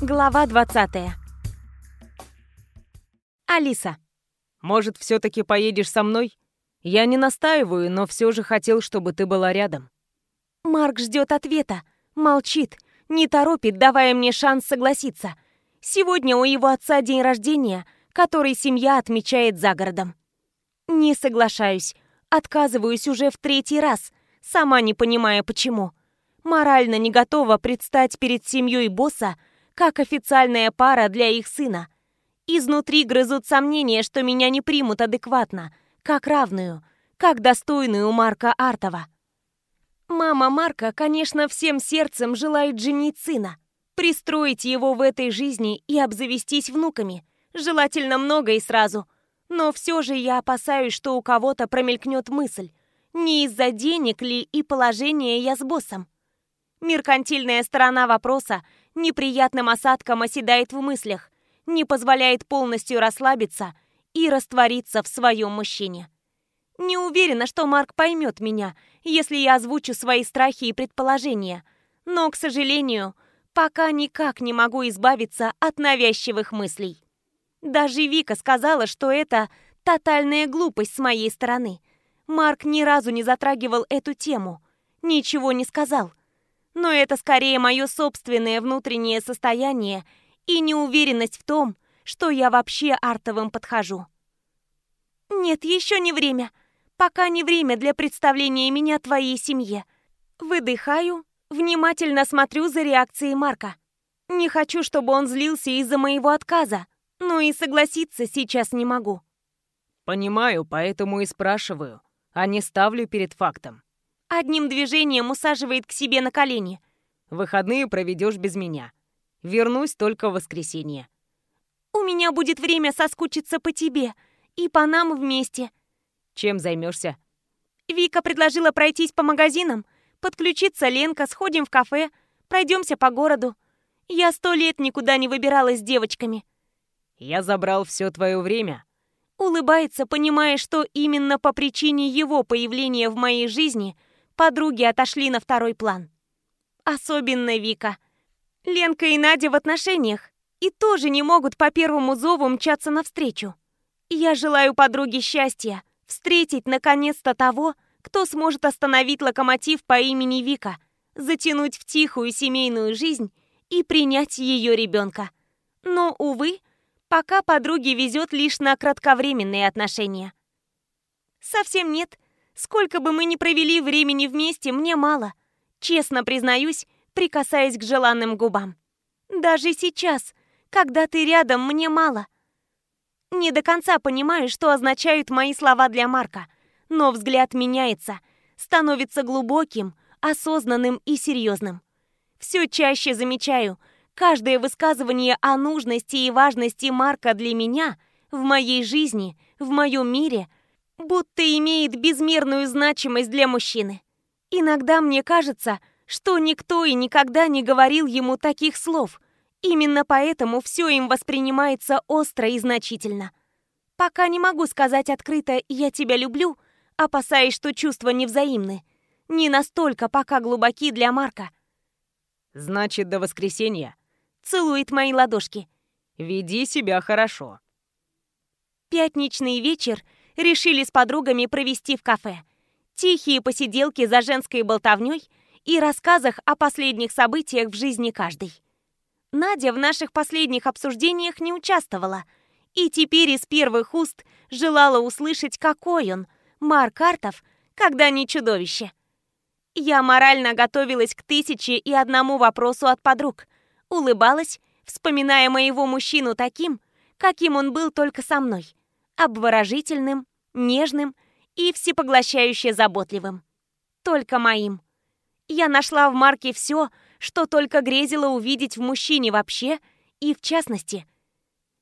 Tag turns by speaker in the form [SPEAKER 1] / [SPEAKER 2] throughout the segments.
[SPEAKER 1] Глава 20. Алиса.
[SPEAKER 2] Может, все-таки поедешь со мной? Я не настаиваю, но все же хотел, чтобы ты была рядом.
[SPEAKER 1] Марк ждет ответа, молчит, не торопит, давая мне шанс согласиться. Сегодня у его отца день рождения, который семья отмечает за городом. Не соглашаюсь, отказываюсь уже в третий раз, сама не понимая почему. Морально не готова предстать перед семьей босса, как официальная пара для их сына. Изнутри грызут сомнения, что меня не примут адекватно, как равную, как достойную Марка Артова. Мама Марка, конечно, всем сердцем желает женить сына, пристроить его в этой жизни и обзавестись внуками, желательно много и сразу. Но все же я опасаюсь, что у кого-то промелькнет мысль, не из-за денег ли и положения я с боссом. Меркантильная сторона вопроса неприятным осадком оседает в мыслях, не позволяет полностью расслабиться и раствориться в своем мужчине. Не уверена, что Марк поймет меня, если я озвучу свои страхи и предположения, но, к сожалению, пока никак не могу избавиться от навязчивых мыслей. Даже Вика сказала, что это тотальная глупость с моей стороны. Марк ни разу не затрагивал эту тему, ничего не сказал – но это скорее мое собственное внутреннее состояние и неуверенность в том, что я вообще артовым подхожу. Нет, еще не время. Пока не время для представления меня твоей семье. Выдыхаю, внимательно смотрю за реакцией Марка. Не хочу, чтобы он злился из-за моего отказа, но и согласиться сейчас не могу.
[SPEAKER 2] Понимаю, поэтому и спрашиваю, а не ставлю перед фактом.
[SPEAKER 1] Одним движением усаживает к себе на колени.
[SPEAKER 2] Выходные проведешь без меня. Вернусь только в воскресенье.
[SPEAKER 1] У меня будет время соскучиться по тебе и по нам вместе.
[SPEAKER 2] Чем займешься?
[SPEAKER 1] Вика предложила пройтись по магазинам, подключиться Ленка, сходим в кафе, пройдемся по городу. Я сто лет никуда не выбиралась с девочками.
[SPEAKER 2] Я забрал все твое время.
[SPEAKER 1] Улыбается, понимая, что именно по причине его появления в моей жизни – подруги отошли на второй план. Особенно Вика. Ленка и Надя в отношениях и тоже не могут по первому зову мчаться навстречу. Я желаю подруге счастья, встретить наконец-то того, кто сможет остановить локомотив по имени Вика, затянуть в тихую семейную жизнь и принять ее ребенка. Но, увы, пока подруге везет лишь на кратковременные отношения. Совсем нет, Сколько бы мы ни провели времени вместе, мне мало. Честно признаюсь, прикасаясь к желанным губам. Даже сейчас, когда ты рядом, мне мало. Не до конца понимаю, что означают мои слова для Марка, но взгляд меняется, становится глубоким, осознанным и серьезным. Все чаще замечаю, каждое высказывание о нужности и важности Марка для меня, в моей жизни, в моем мире – будто имеет безмерную значимость для мужчины. Иногда мне кажется, что никто и никогда не говорил ему таких слов. Именно поэтому все им воспринимается остро и значительно. Пока не могу сказать открыто «я тебя люблю», опасаясь, что чувства невзаимны. Не настолько пока глубоки для Марка.
[SPEAKER 2] «Значит, до воскресенья?»
[SPEAKER 1] Целует мои ладошки.
[SPEAKER 2] «Веди себя хорошо».
[SPEAKER 1] Пятничный вечер решили с подругами провести в кафе. Тихие посиделки за женской болтовней и рассказах о последних событиях в жизни каждой. Надя в наших последних обсуждениях не участвовала, и теперь из первых уст желала услышать, какой он, Марк Артов, когда не чудовище. Я морально готовилась к тысяче и одному вопросу от подруг. Улыбалась, вспоминая моего мужчину таким, каким он был только со мной обворожительным, нежным и всепоглощающе заботливым. Только моим. Я нашла в Марке все, что только грезила увидеть в мужчине вообще и в частности.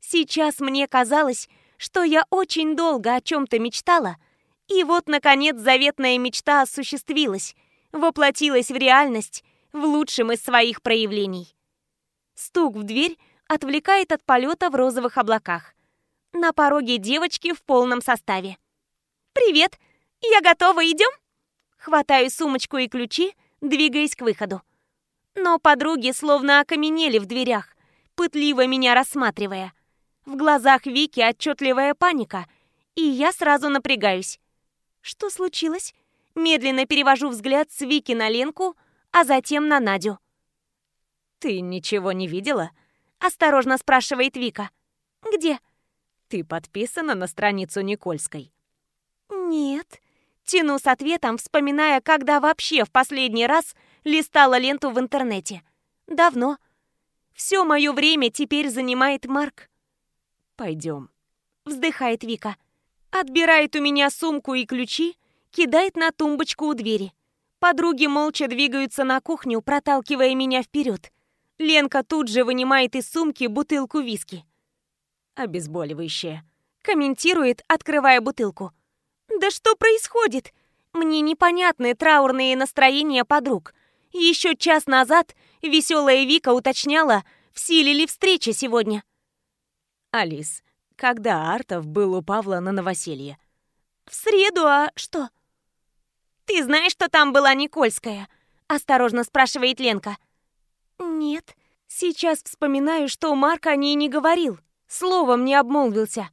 [SPEAKER 1] Сейчас мне казалось, что я очень долго о чем-то мечтала, и вот, наконец, заветная мечта осуществилась, воплотилась в реальность в лучшем из своих проявлений. Стук в дверь отвлекает от полета в розовых облаках – на пороге девочки в полном составе. «Привет! Я готова, идем?» Хватаю сумочку и ключи, двигаясь к выходу. Но подруги словно окаменели в дверях, пытливо меня рассматривая. В глазах Вики отчетливая паника, и я сразу напрягаюсь. Что случилось? Медленно перевожу взгляд с Вики на Ленку, а затем на Надю.
[SPEAKER 2] «Ты ничего не видела?»
[SPEAKER 1] — осторожно спрашивает Вика. «Где?»
[SPEAKER 2] «Ты подписана на страницу Никольской?»
[SPEAKER 1] «Нет». Тяну с ответом, вспоминая, когда вообще в последний раз листала ленту в интернете. Давно. Все мое время теперь занимает Марк.
[SPEAKER 2] «Пойдем», —
[SPEAKER 1] вздыхает Вика. Отбирает у меня сумку и ключи, кидает на тумбочку у двери. Подруги молча двигаются на кухню, проталкивая меня вперед. Ленка тут же вынимает из сумки бутылку виски.
[SPEAKER 2] «Обезболивающее», —
[SPEAKER 1] комментирует, открывая бутылку. «Да что происходит? Мне непонятны траурные настроения подруг. Еще час назад веселая Вика уточняла, в силе ли встреча сегодня».
[SPEAKER 2] «Алис, когда Артов был у Павла на новоселье?»
[SPEAKER 1] «В среду, а что?» «Ты знаешь, что там была Никольская?» – осторожно спрашивает Ленка. «Нет. Сейчас вспоминаю, что Марк о ней не говорил. Словом не обмолвился».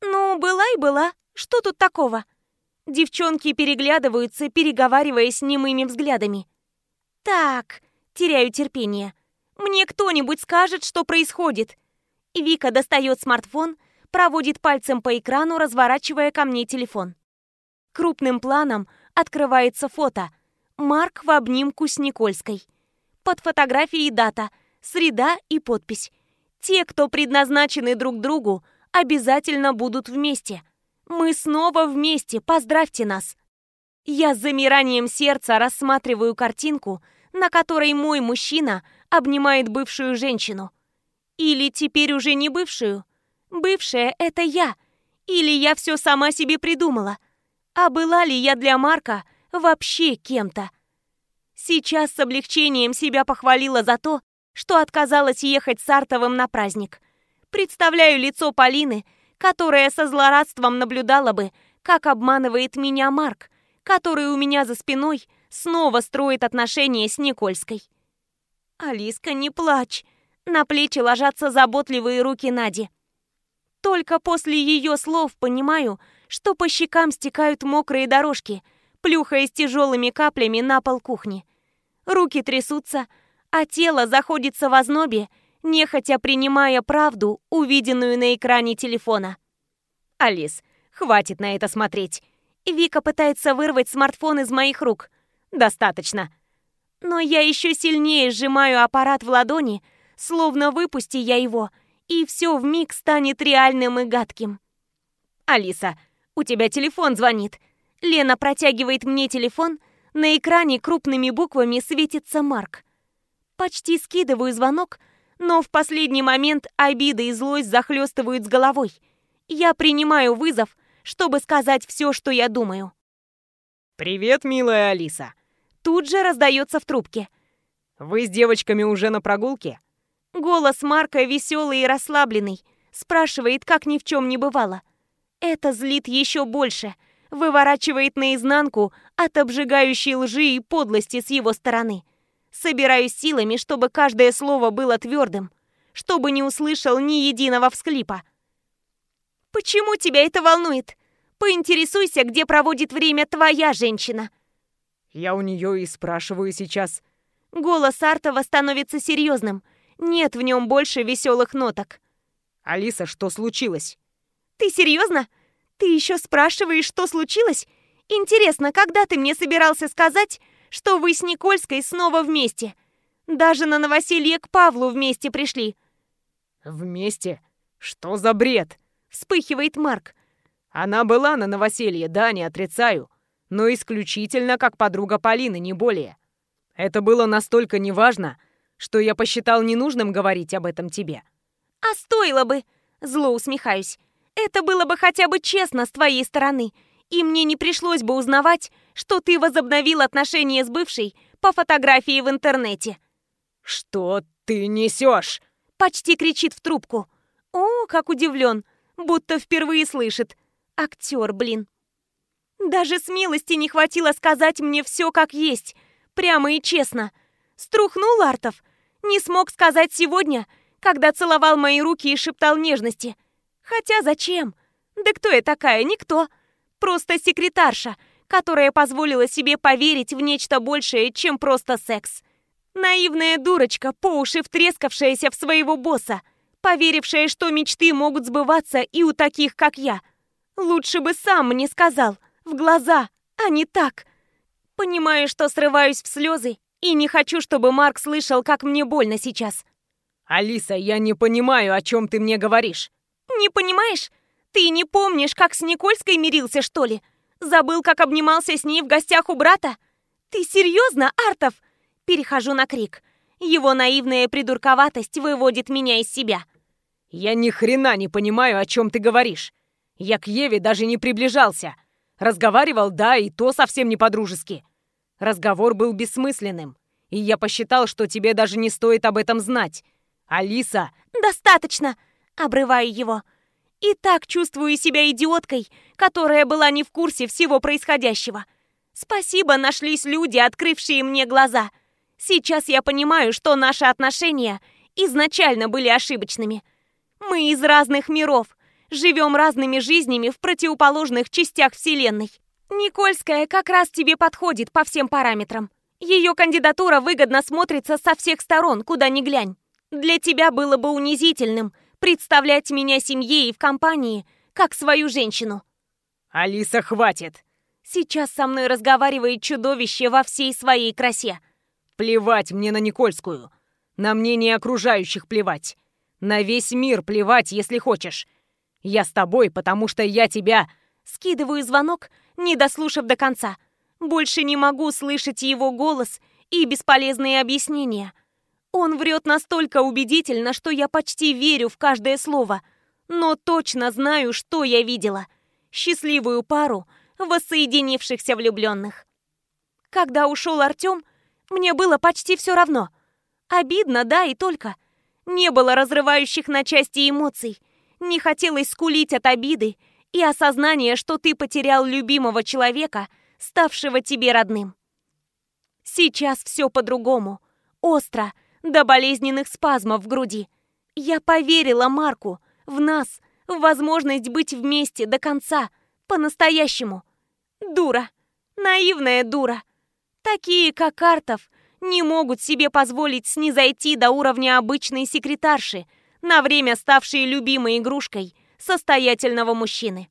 [SPEAKER 1] «Ну, была и была. Что тут такого?» Девчонки переглядываются, переговариваясь немыми взглядами. «Так, теряю терпение. Мне кто-нибудь скажет, что происходит?» Вика достает смартфон, проводит пальцем по экрану, разворачивая ко мне телефон. Крупным планом открывается фото. Марк в обнимку с Никольской. Под фотографией дата, среда и подпись. Те, кто предназначены друг другу, обязательно будут вместе. Мы снова вместе, поздравьте нас. Я с замиранием сердца рассматриваю картинку, на которой мой мужчина обнимает бывшую женщину. Или теперь уже не бывшую. Бывшая — это я. Или я все сама себе придумала. А была ли я для Марка вообще кем-то? Сейчас с облегчением себя похвалила за то, что отказалась ехать с Артовым на праздник. Представляю лицо Полины, которая со злорадством наблюдала бы, как обманывает меня Марк, который у меня за спиной снова строит отношения с Никольской. «Алиска, не плачь!» На плечи ложатся заботливые руки Нади. Только после ее слов понимаю, что по щекам стекают мокрые дорожки, плюхаясь тяжелыми каплями на пол кухни. Руки трясутся, а тело заходится в ознобе, нехотя принимая правду, увиденную на экране телефона.
[SPEAKER 2] «Алис, хватит на это смотреть!»
[SPEAKER 1] Вика пытается вырвать смартфон из моих рук.
[SPEAKER 2] «Достаточно!»
[SPEAKER 1] Но я еще сильнее сжимаю аппарат в ладони, словно выпусти я его, и все вмиг станет реальным и гадким.
[SPEAKER 2] «Алиса, у тебя телефон звонит!»
[SPEAKER 1] Лена протягивает мне телефон, на экране крупными буквами светится Марк. Почти скидываю звонок, но в последний момент обида и злость захлестывают с головой. Я принимаю вызов, чтобы сказать все, что я думаю.
[SPEAKER 2] «Привет, милая Алиса!»
[SPEAKER 1] Тут же раздается в трубке.
[SPEAKER 2] «Вы с девочками уже на прогулке?»
[SPEAKER 1] Голос Марка веселый и расслабленный, спрашивает, как ни в чем не бывало. Это злит еще больше, выворачивает наизнанку от обжигающей лжи и подлости с его стороны. Собираюсь силами, чтобы каждое слово было твердым, чтобы не услышал ни единого всклипа. «Почему тебя это волнует? Поинтересуйся, где проводит время твоя женщина».
[SPEAKER 2] «Я у нее и спрашиваю сейчас».
[SPEAKER 1] Голос Артова становится серьезным – нет в нем больше веселых ноток.
[SPEAKER 2] «Алиса, что случилось?»
[SPEAKER 1] «Ты серьезно? Ты еще спрашиваешь, что случилось? Интересно, когда ты мне собирался сказать, что вы с Никольской снова вместе? Даже на новоселье к Павлу вместе пришли».
[SPEAKER 2] «Вместе? Что за бред?»
[SPEAKER 1] Вспыхивает Марк.
[SPEAKER 2] «Она была на новоселье, да, не отрицаю, но исключительно как подруга Полины, не более. Это было настолько неважно, что я посчитал ненужным говорить об этом тебе.
[SPEAKER 1] А стоило бы, зло усмехаюсь. Это было бы хотя бы честно с твоей стороны, и мне не пришлось бы узнавать, что ты возобновил отношения с бывшей по фотографии в интернете.
[SPEAKER 2] Что ты несешь?
[SPEAKER 1] Почти кричит в трубку. О, как удивлен, будто впервые слышит. Актер, блин. Даже смелости не хватило сказать мне все как есть, прямо и честно. Струхнул Артов, не смог сказать сегодня, когда целовал мои руки и шептал нежности. Хотя зачем? Да кто я такая? Никто. Просто секретарша, которая позволила себе поверить в нечто большее, чем просто секс. Наивная дурочка, по уши втрескавшаяся в своего босса, поверившая, что мечты могут сбываться и у таких, как я. Лучше бы сам мне сказал, в глаза, а не так. Понимаю, что срываюсь в слезы, и не хочу, чтобы Марк слышал, как мне больно сейчас.
[SPEAKER 2] «Алиса, я не понимаю, о чем ты мне говоришь».
[SPEAKER 1] «Не понимаешь? Ты не помнишь, как с Никольской мирился, что ли? Забыл, как обнимался с ней в гостях у брата? Ты серьезно, Артов?» Перехожу на крик. Его наивная придурковатость выводит меня из себя.
[SPEAKER 2] «Я ни хрена не понимаю, о чем ты говоришь. Я к Еве даже не приближался. Разговаривал, да, и то совсем не по-дружески. Разговор был бессмысленным, и я посчитал, что тебе даже не стоит об этом знать. Алиса...»
[SPEAKER 1] «Достаточно!» — обрываю его. И так чувствую себя идиоткой, которая была не в курсе всего происходящего. Спасибо, нашлись люди, открывшие мне глаза. Сейчас я понимаю, что наши отношения изначально были ошибочными. Мы из разных миров, живем разными жизнями в противоположных частях Вселенной. Никольская как раз тебе подходит по всем параметрам. Ее кандидатура выгодно смотрится со всех сторон, куда ни глянь. Для тебя было бы унизительным представлять меня семье и в компании, как свою женщину.
[SPEAKER 2] Алиса, хватит.
[SPEAKER 1] Сейчас со мной разговаривает чудовище во всей своей красе.
[SPEAKER 2] Плевать мне на Никольскую. На мнение окружающих плевать. На весь мир плевать, если хочешь. Я с тобой, потому что я тебя...
[SPEAKER 1] Скидываю звонок, не дослушав до конца. Больше не могу слышать его голос и бесполезные объяснения. Он врет настолько убедительно, что я почти верю в каждое слово. Но точно знаю, что я видела. Счастливую пару воссоединившихся влюбленных. Когда ушел Артем, мне было почти все равно. Обидно, да, и только. Не было разрывающих на части эмоций. Не хотелось скулить от обиды и осознания, что ты потерял любимого человека, ставшего тебе родным. Сейчас все по-другому. Остро, до болезненных спазмов в груди. Я поверила Марку, в нас, в возможность быть вместе до конца, по-настоящему. Дура, наивная дура. Такие, как Артов, не могут себе позволить снизойти до уровня обычной секретарши, на время ставшей любимой игрушкой состоятельного мужчины.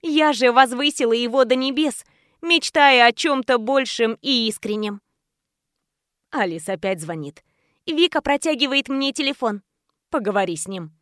[SPEAKER 1] Я же возвысила его до небес, мечтая о чем-то большем и искреннем. Алис опять звонит. Вика протягивает мне телефон. Поговори с ним.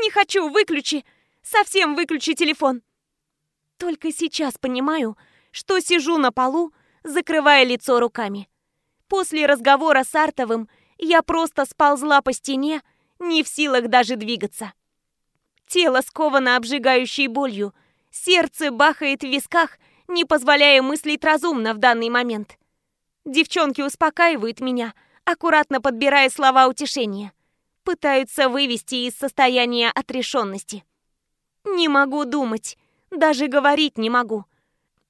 [SPEAKER 1] Не хочу, выключи. Совсем выключи телефон. Только сейчас понимаю, что сижу на полу, закрывая лицо руками. После разговора с Артовым я просто сползла по стене, не в силах даже двигаться. Тело сковано обжигающей болью, сердце бахает в висках, не позволяя мыслить разумно в данный момент. Девчонки успокаивают меня, аккуратно подбирая слова утешения. Пытаются вывести из состояния отрешенности. Не могу думать, даже говорить не могу.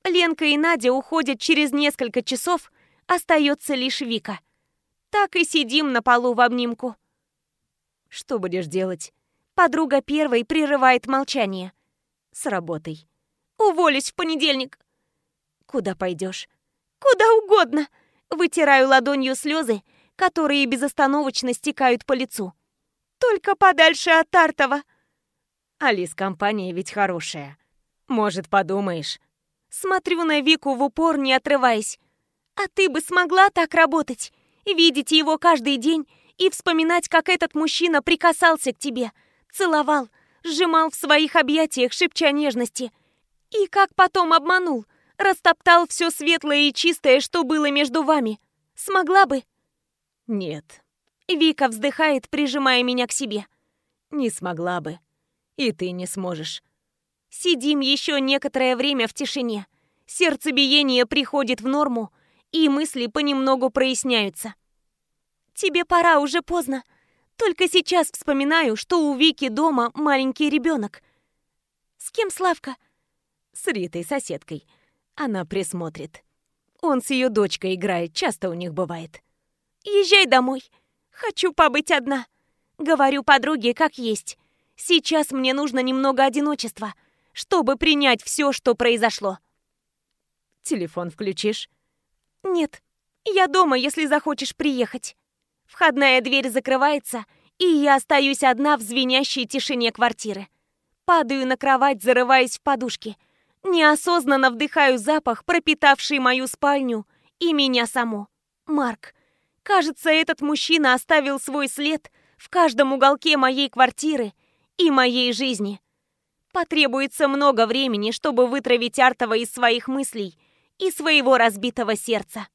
[SPEAKER 1] Ленка и Надя уходят через несколько часов, остается лишь Вика. Так и сидим на полу в обнимку.
[SPEAKER 2] Что будешь делать?
[SPEAKER 1] Подруга первой прерывает молчание.
[SPEAKER 2] С работой.
[SPEAKER 1] Уволюсь в понедельник.
[SPEAKER 2] Куда пойдешь?
[SPEAKER 1] Куда угодно. Вытираю ладонью слезы, которые безостановочно стекают по лицу. Только подальше от Тартова.
[SPEAKER 2] Алис, компания ведь хорошая. Может, подумаешь,
[SPEAKER 1] Смотрю на Вику в упор, не отрываясь. А ты бы смогла так работать? Видеть его каждый день и вспоминать, как этот мужчина прикасался к тебе, целовал, сжимал в своих объятиях, шепча нежности. И как потом обманул, растоптал все светлое и чистое, что было между вами. Смогла бы?
[SPEAKER 2] Нет.
[SPEAKER 1] Вика вздыхает, прижимая меня к себе.
[SPEAKER 2] Не смогла бы. И ты не сможешь.
[SPEAKER 1] Сидим еще некоторое время в тишине. Сердцебиение приходит в норму, и мысли понемногу проясняются. «Тебе пора, уже поздно. Только сейчас вспоминаю, что у Вики дома маленький ребенок. С кем Славка?»
[SPEAKER 2] «С Ритой, соседкой. Она присмотрит. Он с ее дочкой играет, часто у них бывает».
[SPEAKER 1] «Езжай домой. Хочу побыть одна». Говорю подруге как есть. Сейчас мне нужно немного одиночества, чтобы принять все, что произошло.
[SPEAKER 2] Телефон включишь?
[SPEAKER 1] Нет, я дома, если захочешь приехать. Входная дверь закрывается, и я остаюсь одна в звенящей тишине квартиры. Падаю на кровать, зарываясь в подушки. Неосознанно вдыхаю запах, пропитавший мою спальню и меня саму. Марк. Кажется, этот мужчина оставил свой след в каждом уголке моей квартиры и моей жизни. Потребуется много времени, чтобы вытравить Артова из своих мыслей и своего разбитого сердца.